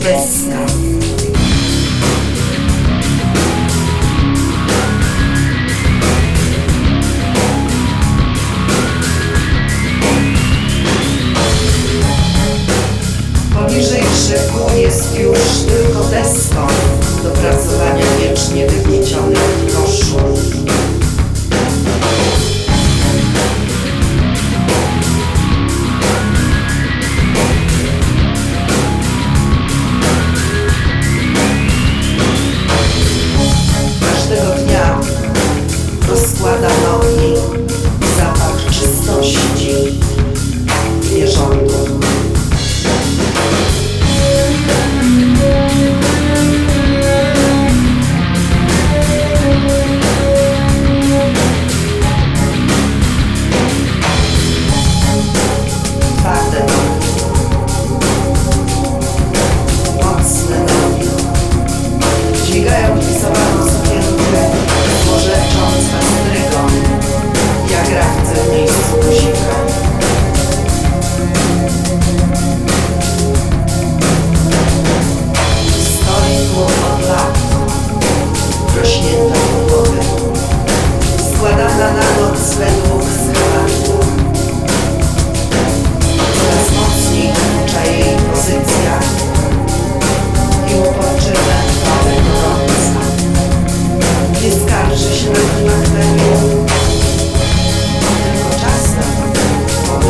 Besser. stąd, do pracowania wiecznie wygląda.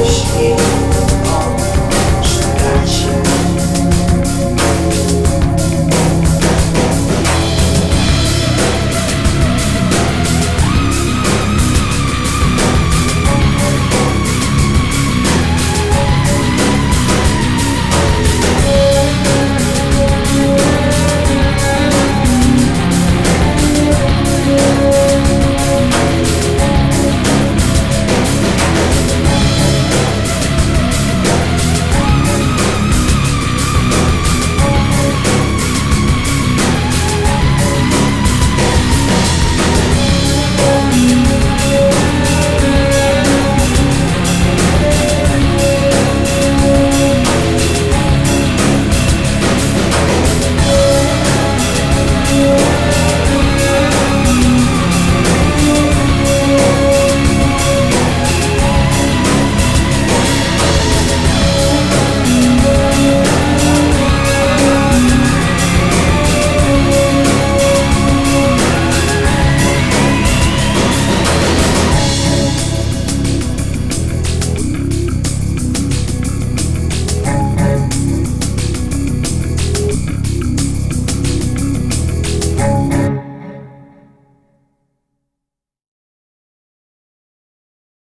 appreciate